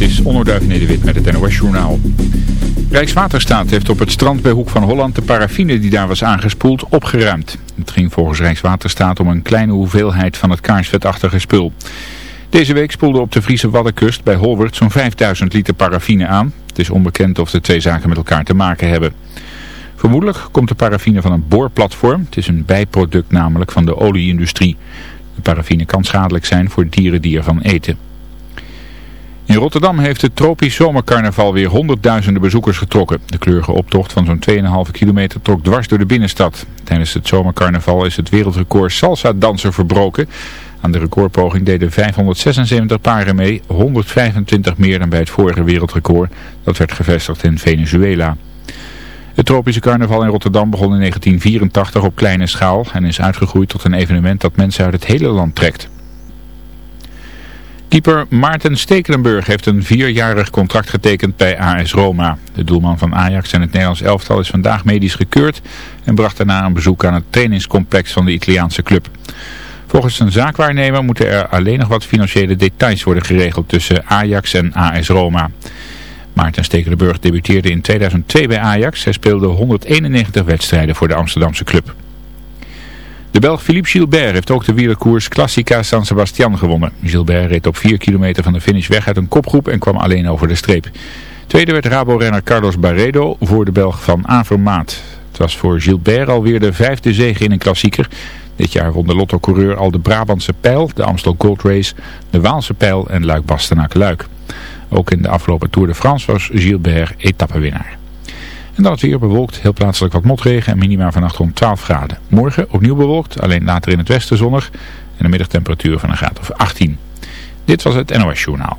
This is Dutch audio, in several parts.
Het is Onderduif Nederwit met het NOS Journaal. Rijkswaterstaat heeft op het strand bij Hoek van Holland de paraffine die daar was aangespoeld opgeruimd. Het ging volgens Rijkswaterstaat om een kleine hoeveelheid van het kaarsvetachtige spul. Deze week spoelde op de Friese Waddenkust bij Holwert zo'n 5000 liter paraffine aan. Het is onbekend of de twee zaken met elkaar te maken hebben. Vermoedelijk komt de paraffine van een boorplatform. Het is een bijproduct namelijk van de olieindustrie. De paraffine kan schadelijk zijn voor dieren die ervan eten. In Rotterdam heeft het tropisch zomercarnaval weer honderdduizenden bezoekers getrokken. De kleurige optocht van zo'n 2,5 kilometer trok dwars door de binnenstad. Tijdens het zomercarnaval is het wereldrecord salsa-danser verbroken. Aan de recordpoging deden 576 paren mee, 125 meer dan bij het vorige wereldrecord. Dat werd gevestigd in Venezuela. Het tropische carnaval in Rotterdam begon in 1984 op kleine schaal en is uitgegroeid tot een evenement dat mensen uit het hele land trekt. Keeper Maarten Stekelenburg heeft een vierjarig contract getekend bij AS Roma. De doelman van Ajax en het Nederlands elftal is vandaag medisch gekeurd en bracht daarna een bezoek aan het trainingscomplex van de Italiaanse club. Volgens een zaakwaarnemer moeten er alleen nog wat financiële details worden geregeld tussen Ajax en AS Roma. Maarten Stekelenburg debuteerde in 2002 bij Ajax. Hij speelde 191 wedstrijden voor de Amsterdamse club. De Belg Philippe Gilbert heeft ook de wielerkoers Classica San Sebastian gewonnen. Gilbert reed op 4 kilometer van de finish weg uit een kopgroep en kwam alleen over de streep. Tweede werd Rabo-renner Carlos Barredo voor de Belg van Avermaat. Het was voor Gilbert alweer de vijfde zege in een klassieker. Dit jaar won de lottocoureur al de Brabantse Pijl, de Amstel Gold Race, de Waalse Pijl en Luik-Bastenaak-Luik. Ook in de afgelopen Tour de France was Gilbert etappenwinnaar. En dan het weer bewolkt, heel plaatselijk wat motregen en minima vannacht rond 12 graden. Morgen opnieuw bewolkt, alleen later in het westen zonnig en een middagtemperatuur van een graad of 18. Dit was het NOS Journaal.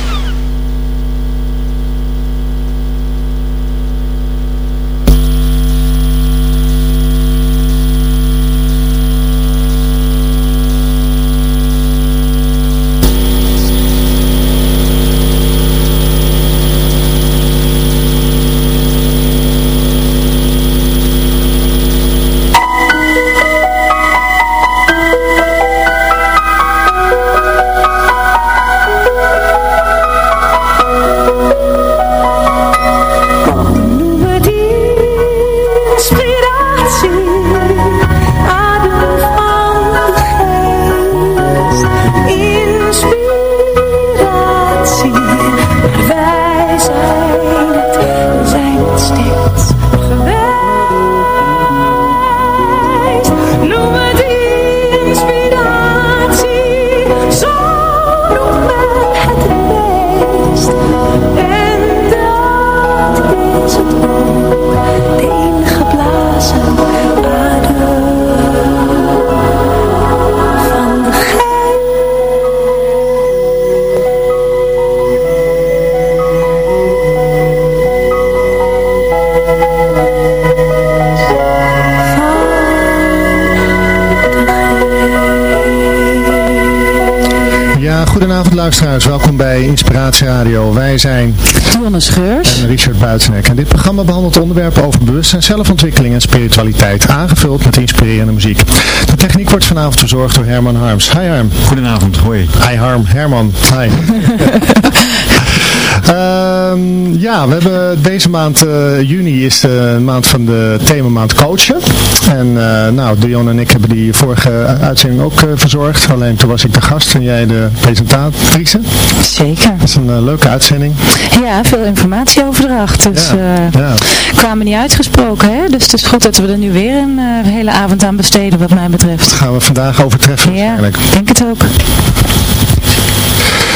Wij zijn Dionne Scheurs en Richard Buitenek. En dit programma behandelt onderwerpen over bewustzijn, zelfontwikkeling en spiritualiteit, aangevuld met inspirerende muziek. De techniek wordt vanavond verzorgd door Herman Harms. Hi Harm. Goedenavond, hoi. Hi Harm, Herman. Hi. Ehm, ja, we hebben deze maand, eh, juni is de maand van de themamaand coachen. En uh, nou, Dion en ik hebben die vorige uitzending ook uh, verzorgd. Alleen toen was ik de gast en jij de presentatrice. Zeker. Dat is een leuke uitzending. Ja, veel informatieoverdracht. Dus ja, ja. kwamen niet uitgesproken. Hè? Dus het is goed dat we er nu weer een hele avond aan besteden wat mij betreft. Dat gaan we vandaag overtreffen ja, ik denk het ook.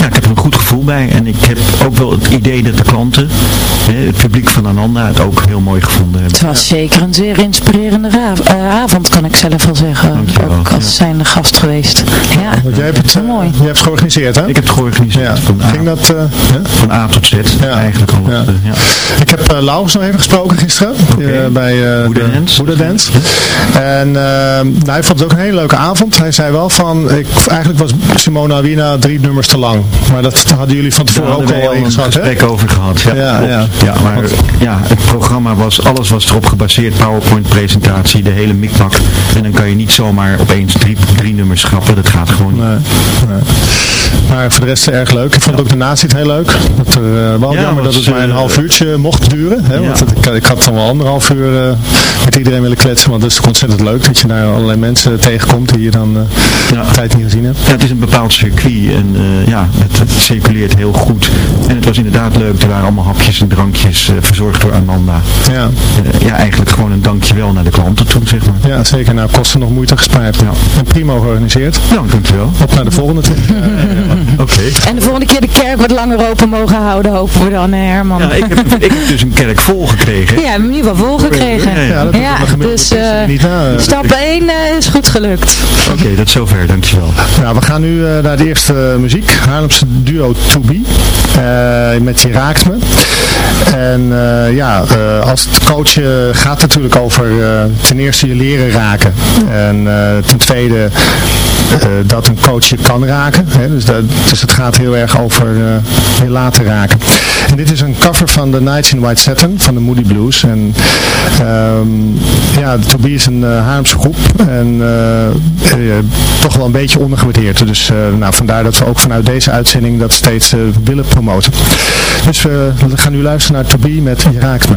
ja, ik heb er een goed gevoel bij. En ik heb ook wel het idee dat de klanten, hè, het publiek van Ananda, het ook heel mooi gevonden hebben. Het was zeker een zeer inspirerende uh, avond, kan ik zelf wel zeggen. Dankjewel, ook als ja. zijnde gast geweest. Ja, Want jij hebt het, uh, mooi. Jij hebt het georganiseerd, hè? Ik heb het georganiseerd. Ja. Van, Ging A, dat, uh, van A tot Z, eigenlijk al. Ja. ja. Ik heb uh, Laurens nog even gesproken gisteren, okay. bij uh, Buddha Dance. En nou, hij vond het ook een hele leuke avond. Hij zei wel van, ik, eigenlijk was Simona Wina drie nummers te lang. Maar dat hadden jullie van tevoren ook al een gesprek over gehad. Ja, ja, ja. ja maar ja, het programma was, alles was erop gebaseerd, PowerPoint presentatie, de hele mikmak. En dan kan je niet zomaar opeens drie, drie nummers schrappen, dat gaat gewoon niet. Nee, nee. Maar voor de rest erg leuk. Ik vond ook de nazit heel leuk. Dat er, uh, wel Ja, jammer was, dat het maar een uh, half uurtje mocht duren. Hè? Ja. Want het, ik, ik had dan wel anderhalf uur uh, met iedereen willen kletsen. Want het is ontzettend leuk dat je daar allerlei mensen tegenkomt die je dan Ja. tijd niet gezien hebt. Ja, het is een bepaald circuit en eh, ja, het, het circuleert heel goed. En het was inderdaad leuk, er waren allemaal hapjes en drankjes eh, verzorgd door Ananda. Ja, Eh, ja, eigenlijk gewoon een dankjewel naar de klanten toe, zeg maar. ja zeker. Nou, kosten nog moeite gespaard. Ja. En prima georganiseerd. Nou, dankjewel. Op naar de volgende En de volgende keer de kerk wat langer open mogen houden, hopen we dan, Herman. Ja, ik heb, ik heb dus een kerk vol gekregen. Ja, we hebben in ieder geval volgekregen. Ja, ja. Dat dus eh, niet na. eh. stap 1 is goed gelukt. Oké, dat is zover, dankjewel. Nou, we gaan nu eh, naar de eerste eh, muziek. Haarlemse duo To Be. eh, met Je Raakt Me. En eh, ja, eh, als het coachen gaat het natuurlijk over eh, ten eerste je leren raken. En eh, ten tweede eh, dat een coach je kan raken. Hè? Dus, dat, dus het gaat heel erg over eh, je laten raken. En dit is een cover van The Nights in White Satin van de Moody Blues. En ehm, ja, To Be is een uh, Haarlemse groep. En eh, eh, toch wel een beetje ondergewaardeerd. Dus eh, nou, vandaar dat we ook vanuit deze uitzending dat steeds eh, willen promoten. Dus we gaan nu luisteren naar To Be met Je Raakt Me.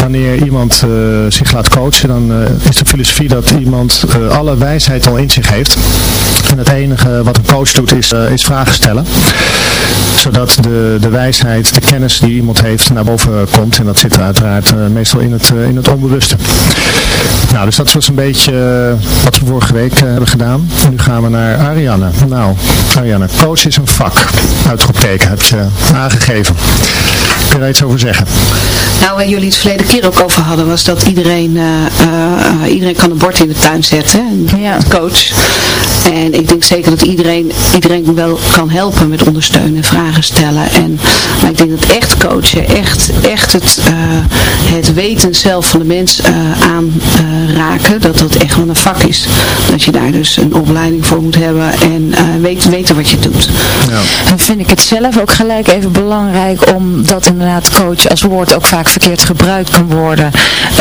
wanneer iemand zich laat coachen, dan is de filosofie dat iemand alle wijsheid al in zich heeft. En het enige wat een coach doet is, is vragen stellen. Zodat de, de wijsheid, de kennis die iemand heeft naar boven komt. En dat zit uiteraard meestal in het, in het onbewuste. Nou, dus dat was een beetje wat we vorige week hebben gedaan. En nu gaan we naar Ariane. Nou, Ariane, coach is een vak. Uitroepteken heb je aangegeven. Kun je daar iets over zeggen? Nou, waar jullie het verleden keer ook over hadden, was dat iedereen, uh, uh, iedereen kan een bord in de tuin zetten. Ja. Coach. En ik denk zeker dat iedereen, iedereen wel kan helpen met ondersteunen en vragen stellen. En, maar ik denk dat echt coachen, echt, echt het, uh, het weten zelf van de mens aanraken, dat dat echt wel een vak is. Dat je daar dus een opleiding voor moet hebben en weet, weten wat je doet. Ja. Dan vind ik het zelf ook gelijk even belangrijk om dat inderdaad coach als woord ook vaak verkeerd gebruikt kan worden.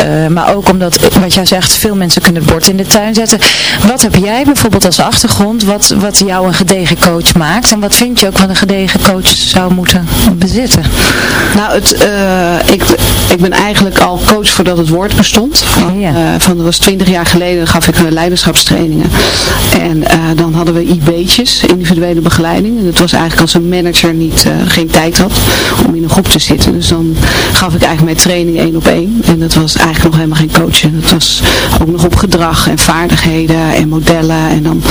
Uh, maar ook omdat, wat jij zegt, veel mensen kunnen het bord in de tuin zetten. Wat heb jij bijvoorbeeld als achtergrond, wat, wat jou een gedegen coach maakt? En wat vind je ook wat een gedegen coach zou moeten bezitten? Nou, het, uh, ik, ik ben eigenlijk al coach voordat het woord bestond. Van, ja. uh, van dat was twintig jaar geleden, gaf ik leiderschapstrainingen. En dan hadden we IB'tjes, individuele begeleiding. En het was eigenlijk als een manager niet, geen tijd had om in een groep te zitten. Dus dan gaf ik eigenlijk mijn training één op één. En dat was eigenlijk nog helemaal geen coaching. Dat was ook nog op gedrag en vaardigheden en modellen. En dan,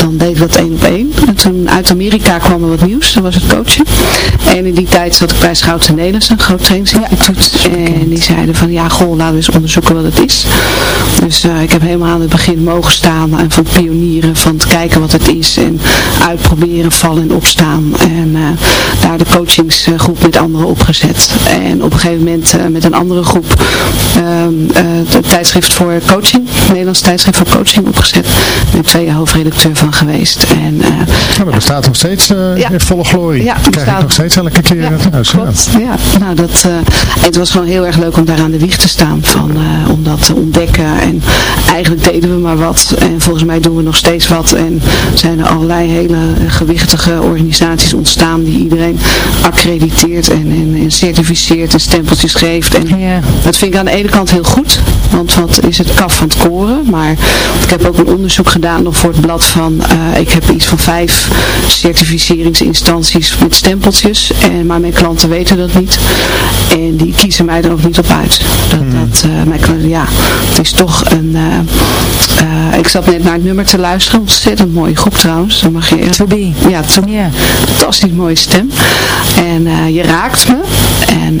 dan deed ik dat één op één. En toen uit Amerika kwam er wat nieuws. Dat was het coachen. En in die tijd zat ik bij Schouten Nederlands, een groot trainingsinstituut. Ja, en die zeiden van, ja goh, laten we eens onderzoeken wat het is. Dus uh, ik heb helemaal aan het begin mogen staan. En van pionieren, van te kijken wat het is. En uitproberen, vallen en opstaan. En uh, daar de coachingsgroep met anderen opgezet. En op een gegeven moment uh, met een andere groep het tijdschrift voor coaching, Nederlands tijdschrift voor coaching opgezet. Met twee jaar hoofdredacteur van geweest. En, nou, dat bestaat nog steeds ja. in volle glorie. Ja, dat krijg ik nog steeds elke keer ja, thuis. Ja. ja, nou dat, het was gewoon heel erg leuk om daar aan de wieg te staan. Van, om dat te ontdekken. En eigenlijk deden we maar wat. En volgens mij doen we nog steeds wat. En zijn er allerlei hele gewichtige organisaties ontstaan die iedereen accrediteert en, en, en certificeert en stempeltjes geeft. En ja. dat vind ik aan de ene kant heel goed. Want wat is het kaf van het koren. Maar ik heb ook een onderzoek gedaan nog voor het blad van, uh, ik heb iets van vijf certificeringsinstanties met stempeltjes. En, maar mijn klanten weten dat niet. En die kiezen mij er ook niet op uit. Dat, mm. dat uh, mijn klanten, ja, het is toch een, uh, ik zat net naar het nummer te luisteren. Ontzettend mooie groep trouwens. Dan mag je, to be. Ja, to, yeah. fantastisch mooie stem. En je raakt me. En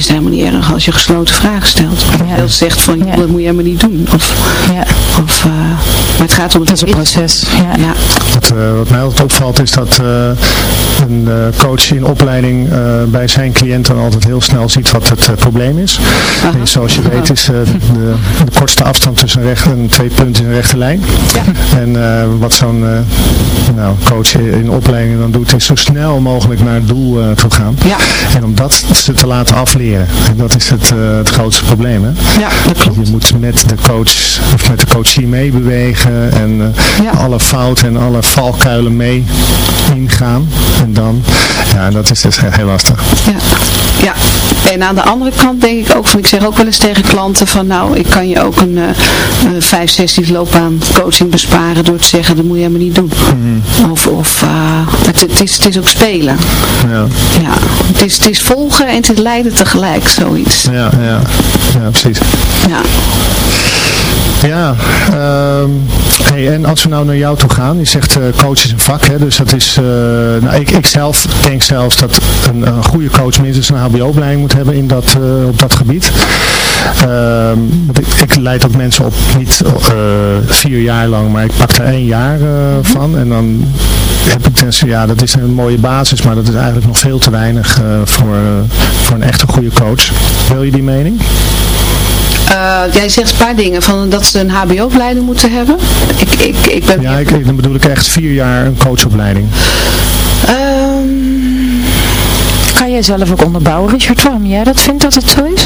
het helemaal niet erg als je gesloten vragen stelt. Ja. zegt van, ja. dat moet je helemaal niet doen. Of, ja. of, uh, maar het gaat om het, het proces. Ja. Ja. Wat, uh, wat mij altijd opvalt is dat uh, een coach in opleiding bij zijn cliënten altijd heel snel ziet wat het probleem is. En zoals je weet is de, de, kortste afstand tussen recht en twee punten in een rechte lijn. Ja. En wat zo'n nou, coach in opleiding dan doet is zo snel mogelijk naar het doel toe gaan. Ja. En om dat te laten afleren. En dat is het, uh, het grootste probleem. Hè? Ja, dat klopt. Je moet met de coach of met de coachie meebewegen en uh, ja. alle fouten en alle valkuilen mee ingaan. En dan, ja, dat is dus heel lastig. Ja. ja, en aan de andere kant denk ik ook, van, ik zeg ook wel eens tegen klanten van nou, ik kan je ook een uh, vijf sessies loopbaan coaching besparen door te zeggen, dat moet je helemaal niet doen. Mhm. Of, of het, het, is, het is ook spelen. Ja. ja het, is, het is volgen en het is leiden tegelijk, zoiets. Ja, ja, ja precies. Ja. Ja, ehm, hey, en als we nou naar jou toe gaan, je zegt uh, coach is een vak, hè, dus dat is, uh, nou, ik, ik zelf denk zelfs dat een, een goede coach minstens een hbo-opleiding moet hebben in dat, uh, op dat gebied. Ehm, ik, leid ook mensen op, niet vier jaar lang, maar ik pak er één jaar van en dan heb ik dus, ja, dat is een mooie basis, maar dat is eigenlijk nog veel te weinig voor, voor een echte goede coach. Wil je die mening? Uh, jij zegt een paar dingen, van dat ze een hbo-opleiding moeten hebben. Ik, ik, ik ben... Ja, ik, dan bedoel ik echt vier jaar een coachopleiding. Um, kan jij zelf ook onderbouwen, Richard, waarom jij dat vindt dat het zo is?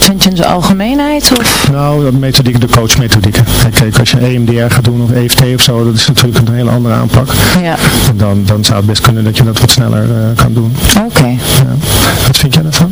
Vind je in zijn algemeenheid? Of? Nou, de methodiek, de coachmethodieken. Kijk, als je EMDR gaat doen of EFT of zo, dat is natuurlijk een hele andere aanpak. Ja. Dan, dan zou het best kunnen dat je dat wat sneller uh, kan doen. Oké. Ja. Wat vind jij daarvan?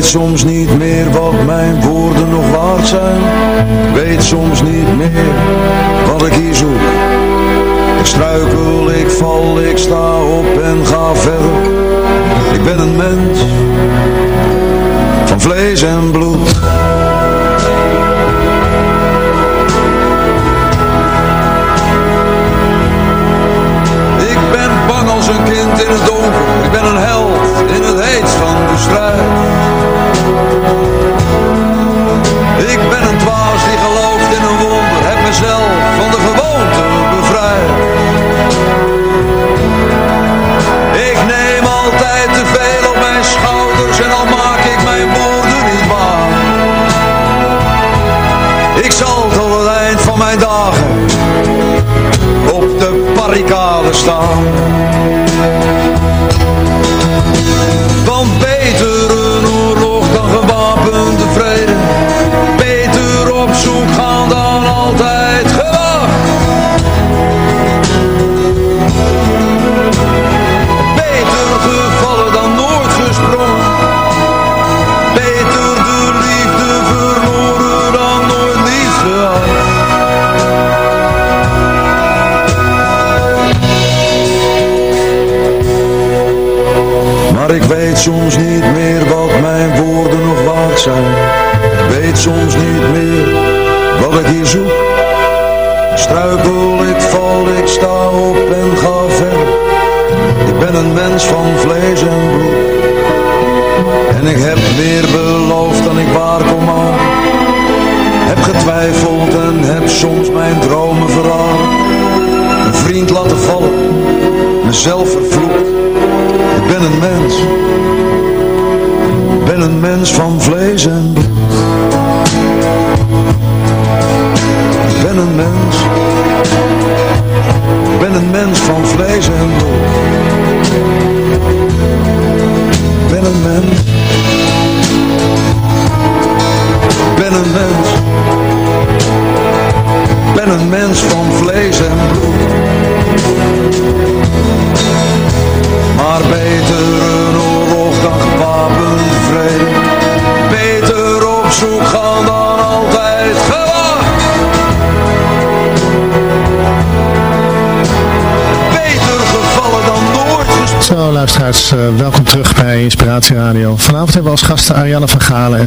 weet soms niet meer wat mijn woorden nog waard zijn. Weet soms niet Maar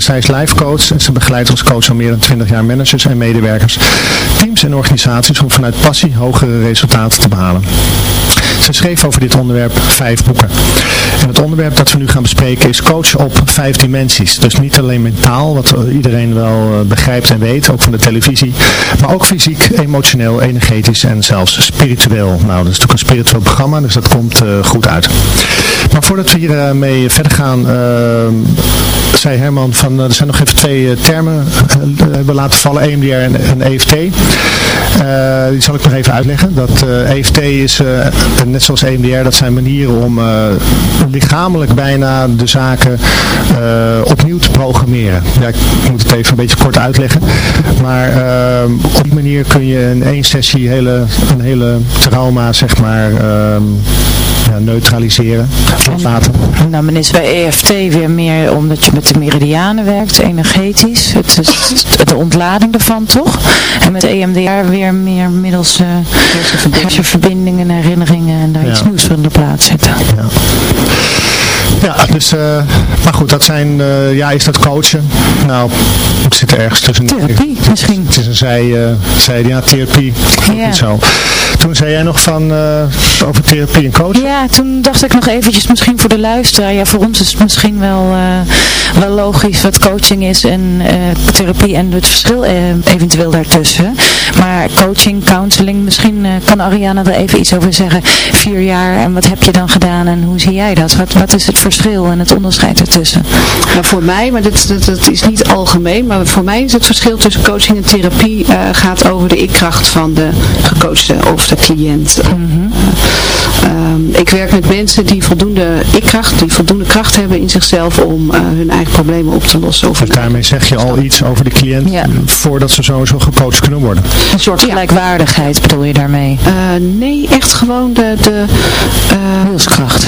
zij is life coach en ze begeleidt als coach al meer dan 20 jaar managers en medewerkers, teams en organisaties om vanuit passie hogere resultaten te behalen. Schreef over dit onderwerp vijf boeken. En het onderwerp dat we nu gaan bespreken is coach op vijf dimensies. Dus niet alleen mentaal, wat iedereen wel eh, begrijpt en weet, ook van de televisie. Maar ook fysiek, emotioneel, energetisch en zelfs spiritueel. Nou, dat is natuurlijk een spiritueel programma, dus dat komt eh, goed uit. Maar voordat we hier eh, mee verder gaan, eh, zei Herman van, er zijn nog even twee termen hebben laten vallen, EMDR en, en EFT. die zal ik nog even uitleggen. Dat EFT is, net zoals EMDR, dat zijn manieren om lichamelijk bijna de zaken opnieuw te programmeren. Ja, ik moet het even een beetje kort uitleggen. Maar op die manier kun je in één sessie hele, een hele trauma, zeg maar, ja, neutraliseren, loslaten. Nou, men is bij EFT weer meer omdat je met de meridianen werkt, energetisch. Het is de ontlading ervan, toch? En met EMDR weer meer middels uh, hersenverbindingen, herinneringen en daar Ja. iets nieuws van de plaats zetten. Ja. Ja, dus, eh, maar goed, dat zijn, eh, ja, is dat coachen? Nou, het zit er ergens tussen. Therapie misschien. Het is een zij, eh zij ja, therapie. Ja. niet zo. Toen zei jij nog van, over therapie en coachen. Ja, toen dacht ik nog eventjes misschien voor de luisteraar. Ja, voor ons is het misschien wel, wel logisch wat coaching is en therapie en het verschil eventueel daartussen. Maar coaching, counseling, misschien kan Ariana er even iets over zeggen. Vier jaar en wat heb je dan gedaan en hoe zie jij dat? Wat, wat is het verschil en het onderscheid ertussen? Nou, voor mij, maar dat, dat, dat is niet algemeen, maar voor mij is het verschil tussen coaching en therapie eh, gaat over de ikkracht van de gecoachte of de cliënt. Eh, ehm, ik werk met mensen die voldoende ikkracht, die voldoende kracht hebben in zichzelf om eh, hun eigen problemen op te lossen. Of Dus daarmee zeg je al iets over de cliënt voordat ze sowieso gecoacht kunnen worden. Een soort gelijkwaardigheid bedoel je daarmee? Eh, nee, echt gewoon de... de Wilskracht.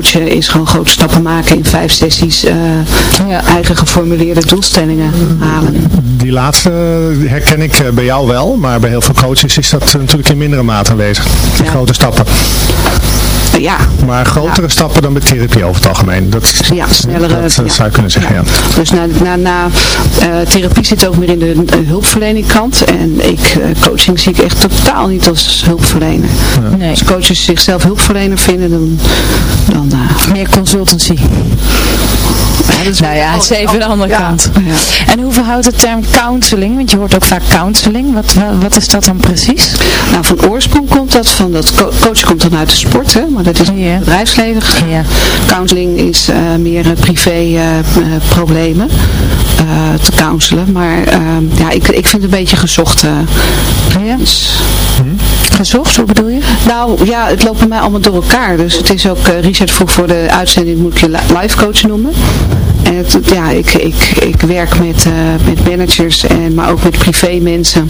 coachen is gewoon grote stappen maken in vijf sessies, uh, ja. eigen geformuleerde doelstellingen halen. Die laatste herken ik eh, bij jou wel, maar bij heel veel coaches is dat natuurlijk in mindere mate aanwezig. Die grote stappen. Ja. Maar grotere stappen dan bij therapie over het algemeen. Dat, ja, snellere. Dat, zou je kunnen zeggen, ja. Dus na, na, na uh, therapie zit ook meer in de hulpverlening kant. En ik, uh, coaching zie ik echt totaal niet als hulpverlener. Nee. Als coaches zichzelf hulpverlener vinden, dan... dan meer consultancy. Ja, nou ja, het is even de andere kant. Ja. En hoe verhoudt de term counseling? Want je hoort ook vaak counseling. Wat, wat, is dat dan precies? Nou, van oorsprong komt dat van dat coach komt dan uit de sport, hè, maar dat is yeah. bedrijfsleven. Yeah. Counseling is uh, meer privé uh, problemen te counselen. Maar ehm, ja, ik, ik vind het een beetje gezocht. ja. Gezocht, hoe bedoel je? Nou ja, het loopt bij mij allemaal door elkaar. Dus het is ook, Richard vroeg voor de uitzending, moet ik je live coach noemen. En het, ja, ik, ik, ik werk met, uh, met managers, en, maar ook met privé mensen.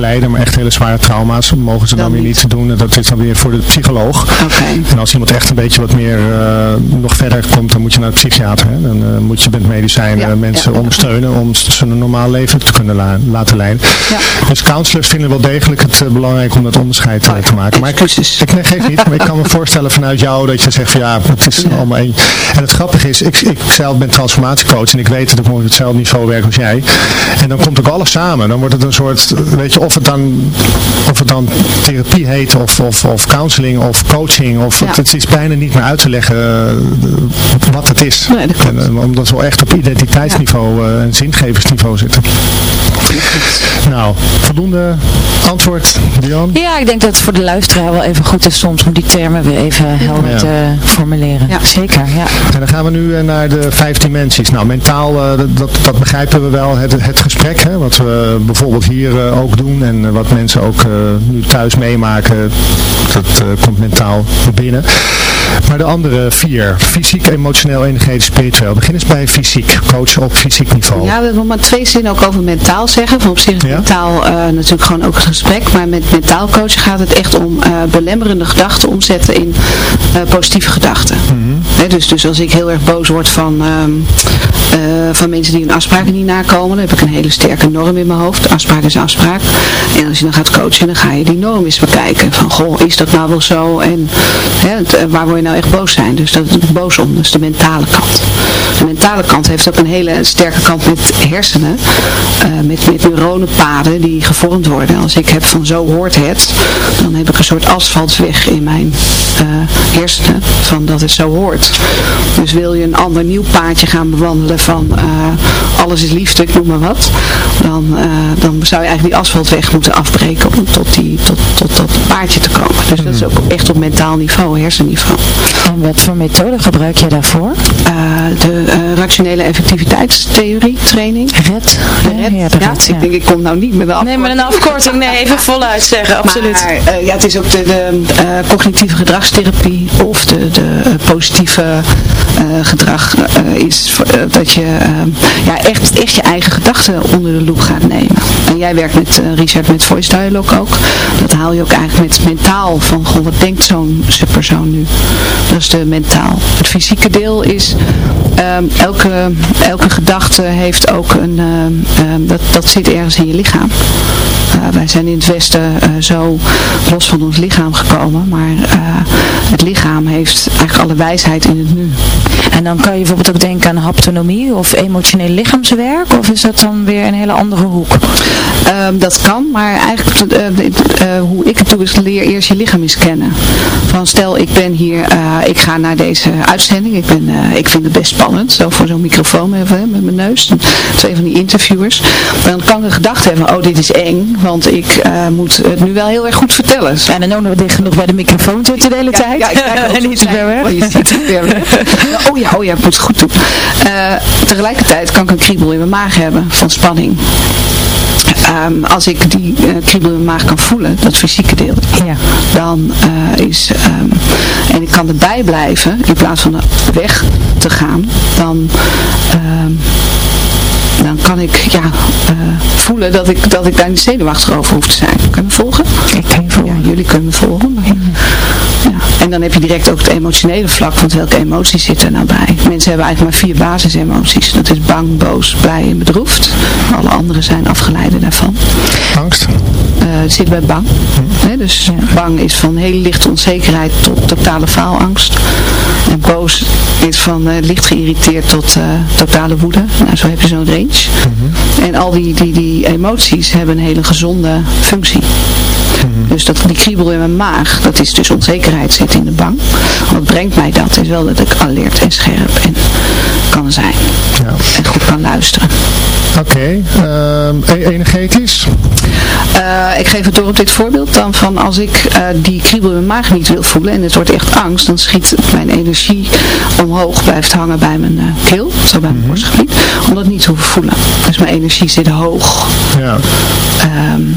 maar echt hele zware trauma's mogen ze dan, dan weer niet doen. Dat is dan weer voor de psycholoog. Okay. En als iemand echt een beetje wat meer uh, nog verder komt, dan moet je naar de psychiater. Hè. Dan uh, moet je met medicijnen ja, mensen ja, ondersteunen om ze een normaal leven te kunnen la laten leiden. Dus counselors vinden wel degelijk het uh, belangrijk om dat onderscheid oh, te maken. Maar ik, ik, ik geef niet, maar ik kan me voorstellen vanuit jou dat je zegt van ja, het is allemaal één. En het grappige is, ik, ik zelf ben transformatiecoach en ik weet dat ik op hetzelfde niveau werk als jij. En dan komt ook alles samen. Dan wordt het een soort, weet je, of het dan of het dan therapie heet of, of, of counseling of coaching. Of, het, is bijna niet meer uit te leggen uh, wat het is. Nee, en, uh, omdat we echt op identiteitsniveau uh, en zingeversniveau zitten. Nou, voldoende antwoord, Dion? Ja, ik denk dat het voor de luisteraar wel even goed is soms om die termen weer even helder ja. te formuleren. Ja, zeker. Ja. En dan gaan we nu naar de vijf dimensies. Nou, mentaal, dat, dat begrijpen we wel. Het, het gesprek, hè, wat we bijvoorbeeld hier ook doen en wat mensen ook nu thuis meemaken, dat uh, komt mentaal binnen. Maar de andere vier, fysiek, emotioneel, energetisch, spiritueel. Begin eens bij fysiek, coach op fysiek niveau. Ja, we hebben maar twee zinnen ook over mentaal zeggen. Van op zich ja? mentaal uh, natuurlijk gewoon ook het gesprek. Maar met mentaal coachen gaat het echt om uh, belemmerende gedachten omzetten in positieve gedachten. Mm -hmm. dus, dus als ik heel erg boos word van, um, van mensen die hun afspraken niet nakomen, dan heb ik een hele sterke norm in mijn hoofd. Afspraak is afspraak. En als je dan gaat coachen, dan ga je die norm eens bekijken. Van, goh, is dat nou wel zo? En hè, waar word je nou echt boos zijn? Dus dat is boos om, dus de mentale kant. De mentale kant heeft ook een hele sterke kant met hersenen. Uh, met, neuronenpaden die gevormd worden. Als ik heb van zo hoort het, dan heb ik een soort asfaltweg in mijn uh, hersenen. Van dat het zo hoort. Dus wil je een ander nieuw paadje gaan bewandelen van alles is liefde, ik noem maar wat. Dan, dan zou je eigenlijk die asfaltweg moeten afbreken om tot, die, tot, tot dat paardje te komen. Dus dat is ook echt op mentaal niveau, hersenniveau. En wat voor methode gebruik je daarvoor? Uh, de uh, rationele effectiviteitstheorie training. RED? RED. Ja, ja, ik denk ik kom nou niet met een afkorting. Nee, met een afkorting. Nee, even voluit zeggen, absoluut. Maar uh, ja, het is ook de, de cognitieve gedragstherapie of de, de positieve gedrag is dat je ja, echt, echt je eigen gedachten onder de loep gaat nemen. En jij werkt met Richard met Voice Dialogue ook. Dat haal je ook eigenlijk met mentaal van, goh, wat denkt zo'n persoon nu? Dat is de mentaal. Het fysieke deel is, um, elke, elke gedachte heeft ook een, um, um, dat, dat zit ergens in je lichaam. Wij zijn in het Westen zo los van ons lichaam gekomen, maar het lichaam heeft eigenlijk alle wijsheid in het nu. En dan kan je bijvoorbeeld ook denken aan haptonomie of emotioneel lichaamswerk, of is dat dan weer een hele andere hoek? Ehm, dat kan, maar eigenlijk hoe ik het doe is leer eerst je lichaam eens kennen. Van stel ik ben hier, ik ga naar deze uitzending, ik, ben, ik vind het best spannend, zo voor zo'n microfoon even, met mijn neus, twee van die interviewers. Dan kan ik gedacht hebben, oh dit is eng, want ik moet het nu wel heel erg goed vertellen. Ja, en dan ook nog genoeg bij de microfoon zitten de hele tijd. Ja, niet ver weg. Oh, je ziet het weer Oh ja, oh ja, ik moet het goed doen. Uh, tegelijkertijd kan ik een kriebel in mijn maag hebben van spanning. Um, als ik die uh, kriebel in mijn maag kan voelen, dat fysieke deel, ja. dan uh, is, um, en ik kan erbij blijven, in plaats van weg te gaan, dan um, dan kan ik ja, uh, voelen dat ik, dat ik daar niet zenuwachtig over hoef te zijn. Kan je me volgen? Ik kan volgen. Ja, jullie kunnen me volgen. Maar, ja. En dan heb je direct ook het emotionele vlak, want welke emoties zitten er nou bij? Mensen hebben eigenlijk maar vier basisemoties. Dat is bang, boos, blij en bedroefd. Alle andere zijn afgeleiden daarvan. Angst? Uh, zit bij bang. Hm. dus bang is van hele lichte onzekerheid tot totale faalangst. En boos is van uh, licht geïrriteerd tot uh, totale woede. Nou, zo heb je zo'n range. Mhm. En al die, die, die emoties hebben een hele gezonde functie. Mhm. Dus dat, die kriebel in mijn maag, dat is dus onzekerheid zit in de bang. Wat brengt mij dat? Is wel dat ik alert en scherp en kan zijn. Ja. En goed kan luisteren. Oké, okay. Ehm, e-, energetisch? Uh, ik geef het door op dit voorbeeld dan van als ik uh, die kriebel in mijn maag niet wil voelen en het wordt echt angst, dan schiet mijn energie omhoog, blijft hangen bij mijn uh, keel, zo bij mijn mm -hmm. borstgebied, om dat niet te hoeven voelen. Dus mijn energie zit hoog. Ja. Um,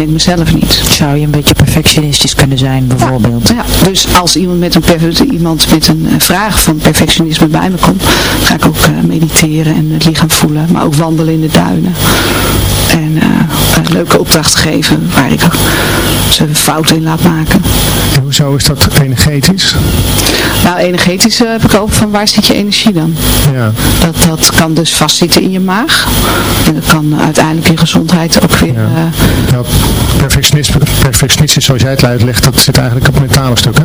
Dat ben ik mezelf niet. Zou je een beetje perfectionistisch kunnen zijn bijvoorbeeld? Ja, ja. dus als iemand met een, iemand met een vraag van perfectionisme bij me komt, ga ik ook uh, mediteren en het lichaam voelen, maar ook wandelen in de duinen. En uh, een leuke opdracht geven waar ik ze fouten in laat maken. En hoezo is dat energetisch? Nou, energetisch uh, heb ik ook van waar zit je energie dan? Ja. Dat, dat kan dus vastzitten in je maag. En dat kan uiteindelijk je gezondheid ook weer... Ja. Uh, perfectionisme, perfectionisme, zoals jij het uitlegt, dat zit eigenlijk op mentale stuk, hè?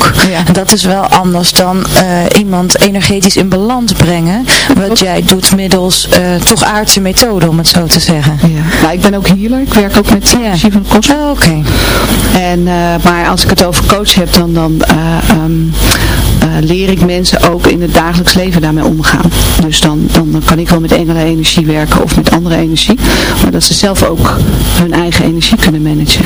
Ja. En dat is wel anders dan uh, iemand energetisch in balans brengen. Wat jij doet middels uh, toch aardse methoden, om het zo te zeggen. Ja. Nou, ik ben ook healer. Ik werk ook met energie van de kosmos. Oh, Oké. Okay. En, uh, maar als ik het over coach heb, dan, dan um, leer ik mensen ook in het dagelijks leven daarmee omgaan. Dus dan, dan kan ik wel met enkele energie werken of met andere energie. Maar dat ze zelf ook hun eigen energie kunnen managen.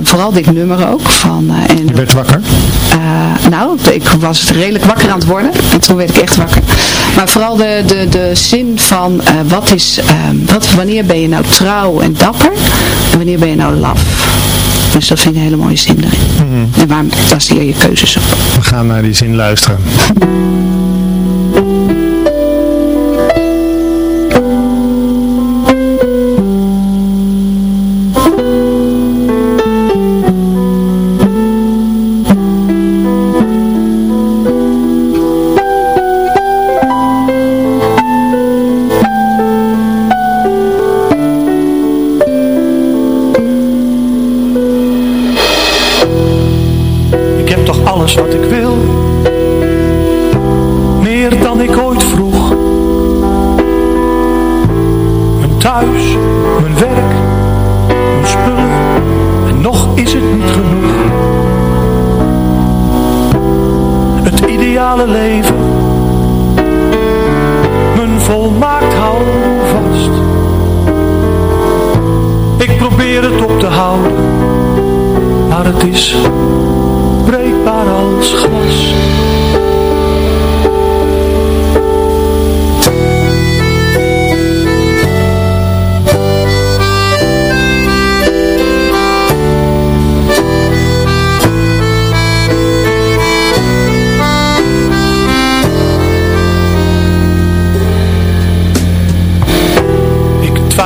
vooral dit nummer ook. Van, en, je werd wakker? nou, ik was redelijk wakker aan het worden. En toen werd ik echt wakker. Maar vooral de, de, de zin van wat is, wat, wanneer ben je nou trouw en dapper? En wanneer ben je nou laf? Dus dat vind ik een hele mooie zin erin. Mhm. En waar baseer je keuzes op? We gaan naar die zin luisteren.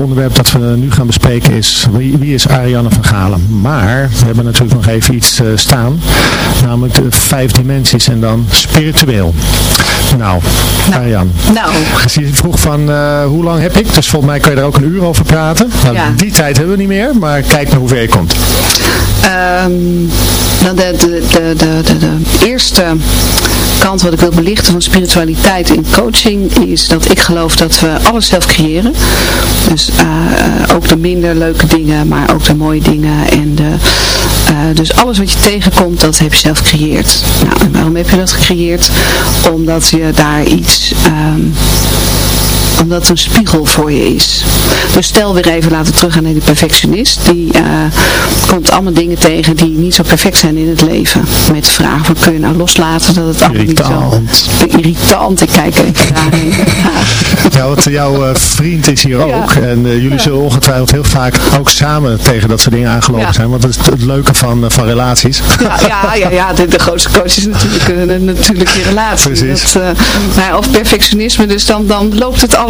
Het onderwerp dat we nu gaan bespreken is, wie, wie is Ariane van Galen? Maar we hebben natuurlijk nog even iets staan, namelijk de vijf dimensies en dan spiritueel. Nou, nou Ariane. Nou. Dus je vroeg van, hoe lang heb ik? Dus volgens mij kan je er ook een uur over praten. Nou, ja. Die tijd hebben we niet meer, maar kijk naar hoe ver je komt. Um, de, de, de, de, de, eerste kant wat ik wil belichten van spiritualiteit in coaching is dat ik geloof dat we alles zelf creëren. Dus uh, ook de minder leuke dingen, maar ook de mooie dingen. En de, uh, dus alles wat je tegenkomt, dat heb je zelf gecreëerd. Nou, en waarom heb je dat gecreëerd? Omdat je daar iets... Um, omdat het een spiegel voor je is. Dus stel weer even laten teruggaan naar die perfectionist. Die uh, komt allemaal dingen tegen die niet zo perfect zijn in het leven. Met de vraag van kun je nou loslaten dat het allemaal irritant. niet zo... Irritant. Ik kijk even daarheen. ja, want jouw uh, vriend is hier ja. ook. En uh, jullie ja. zullen ongetwijfeld heel vaak ook samen tegen dat soort dingen aangelopen ja. zijn. Want dat is het leuke van, van relaties. Ja, ja, ja, ja de, de grootste coach is natuurlijk, natuurlijk je relatie. Precies. Dat, nou, of perfectionisme. Dus dan, dan loopt het allemaal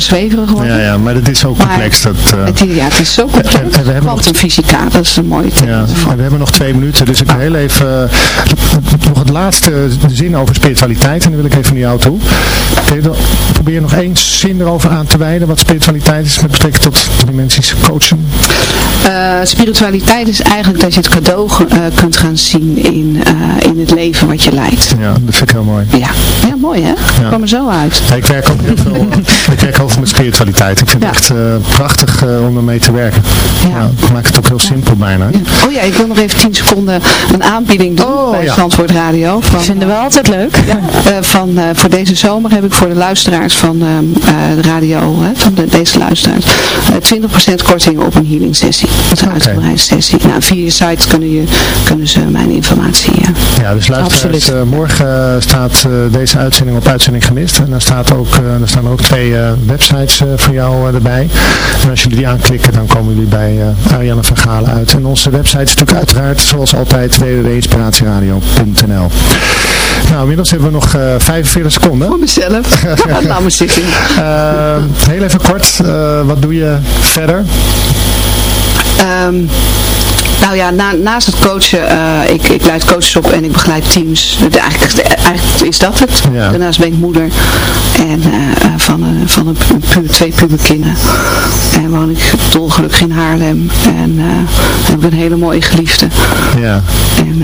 zweverig worden. Ja, ja, maar dat is zo complex. Maar, dat, het, ja, het is zo complex. En, en we hebben Quantumfysica, dat is een mooie term. Ja, en we hebben nog twee minuten, dus ik wil heel even nog het laatste zin over spiritualiteit. En dan wil ik even naar jou toe. Probeer nog één zin erover aan te wijden wat spiritualiteit is met betrekking tot dimensies coachen. Uh, spiritualiteit is eigenlijk dat je het cadeau kunt gaan zien in, in het leven wat je leidt. Ja, dat vind ik heel mooi. Ja, ja mooi hè? Ja. Kom er zo uit. Ja, ik werk ook heel veel ik werk heel met spiritualiteit. Ik vind het echt prachtig om ermee te werken. Ja. ik maak het ook heel simpel bijna. Oh ja, ik wil nog even 10 seconden een aanbieding doen oh, bij Zandvoort Radio. Van, dat vinden we altijd leuk. van, voor deze zomer heb ik voor de luisteraars van de radio, van de, deze luisteraars, 20% korting op een healing sessie. Een uitgebreide sessie. Nou, via je site kunnen, je, kunnen ze mijn informatie. Ja, ja dus luisteraars, uh, morgen uh, staat uh, deze uitzending op uitzending gemist. En daar, staat ook, er staan ook twee websites voor jou erbij. En als jullie die aanklikken, dan komen jullie bij Ariane van Galen uit. En onze website is natuurlijk uiteraard, zoals altijd, www.inspiratieradio.nl Nou, inmiddels hebben we nog 45 seconden. Voor mezelf. Laat me zitten. heel even kort, wat doe je verder? Um, nou ja, na, naast het coachen, uh, ik, ik leid coaches op en ik begeleid teams. De, eigenlijk, eigenlijk is dat het. Ja. Daarnaast ben ik moeder en, uh, van, uh, van een, een pu twee puberkinderen. En woon ik dolgelukkig in Haarlem. En heb ik een hele mooie geliefde. Ja. En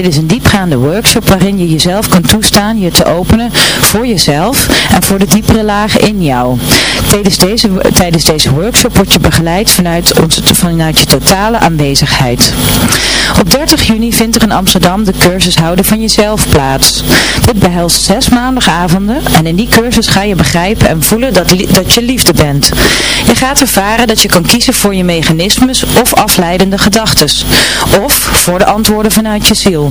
is een diepgaande workshop waarin je jezelf kan toestaan je te openen voor jezelf en voor de diepere lagen in jou. Tijdens deze, tijdens deze workshop word je begeleid vanuit, onze, vanuit je totale aanwezigheid. Op 30 juni vindt er in Amsterdam de cursus Houden van Jezelf plaats. Dit behelst zes maandagavonden en in die cursus ga je begrijpen en voelen dat, dat je liefde bent. Je gaat ervaren dat je kan kiezen voor je mechanismes of afleidende gedachten. Of voor de antwoorden vanuit je ziel.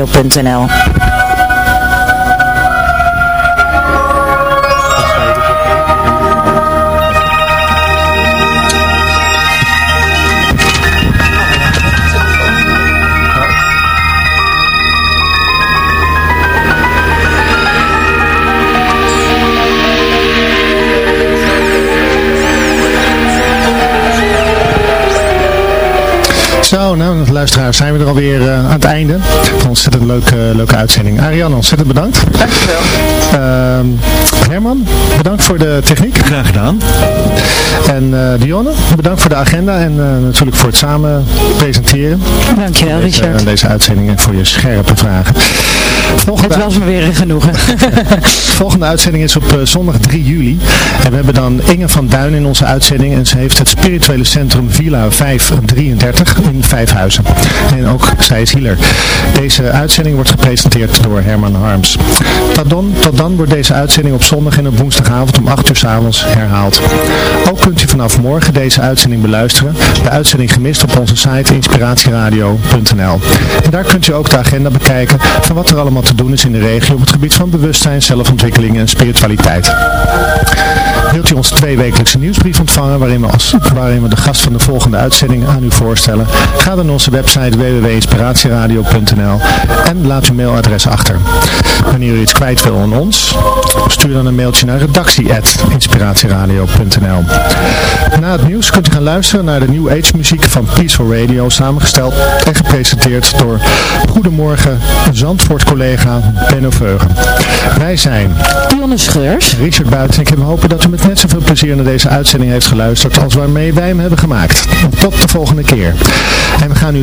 agenda.inspiratieradio.nl Zo, nou luisteraars, zijn we er alweer uh, aan het einde. Een ontzettend leuke, leuke uitzending. Ariane, ontzettend bedankt. Dankjewel. Uh, Herman, bedankt voor de techniek. Graag gedaan. En uh, Dionne, bedankt voor de agenda en uh, natuurlijk voor het samen presenteren. Dankjewel deze, Richard. deze uitzending en voor je scherpe vragen. Volgende het was me weer een genoegen. de volgende uitzending is op uh, zondag 3 juli. En we hebben dan Inge van Duin in onze uitzending. En ze heeft het spirituele centrum Villa 533 in Vijfhuizen. En ook zij is healer. Deze uitzending wordt gepresenteerd door Herman Harms. Tot dan, tot dan wordt deze uitzending op zondag en op woensdagavond om 8 uur s avonds herhaald. Ook kunt u vanaf morgen deze uitzending beluisteren. De uitzending gemist op onze site inspiratieradio.nl. En daar kunt u ook de agenda bekijken van wat er allemaal te doen is in de regio op het gebied van bewustzijn, zelfontwikkeling en spiritualiteit. Wilt u onze tweewekelijkse nieuwsbrief ontvangen waarin we, waarin we de gast van de volgende uitzending aan u voorstellen? Ga dan onze website www.inspiratieradio.nl en laat uw mailadres achter. Wanneer u iets kwijt wil aan ons, stuur dan een mailtje naar redactie.inspiratieradio.nl Na het nieuws kunt u gaan luisteren naar de New Age muziek van Peaceful Radio, samengesteld en gepresenteerd door Goedemorgen Zandvoort collega Benno Veugen. Wij zijn Dionne Scheurs, Richard Buiten. Ik heb hopen dat u met net zoveel plezier naar deze uitzending heeft geluisterd als waarmee wij hem hebben gemaakt. Tot de volgende keer. En we gaan nu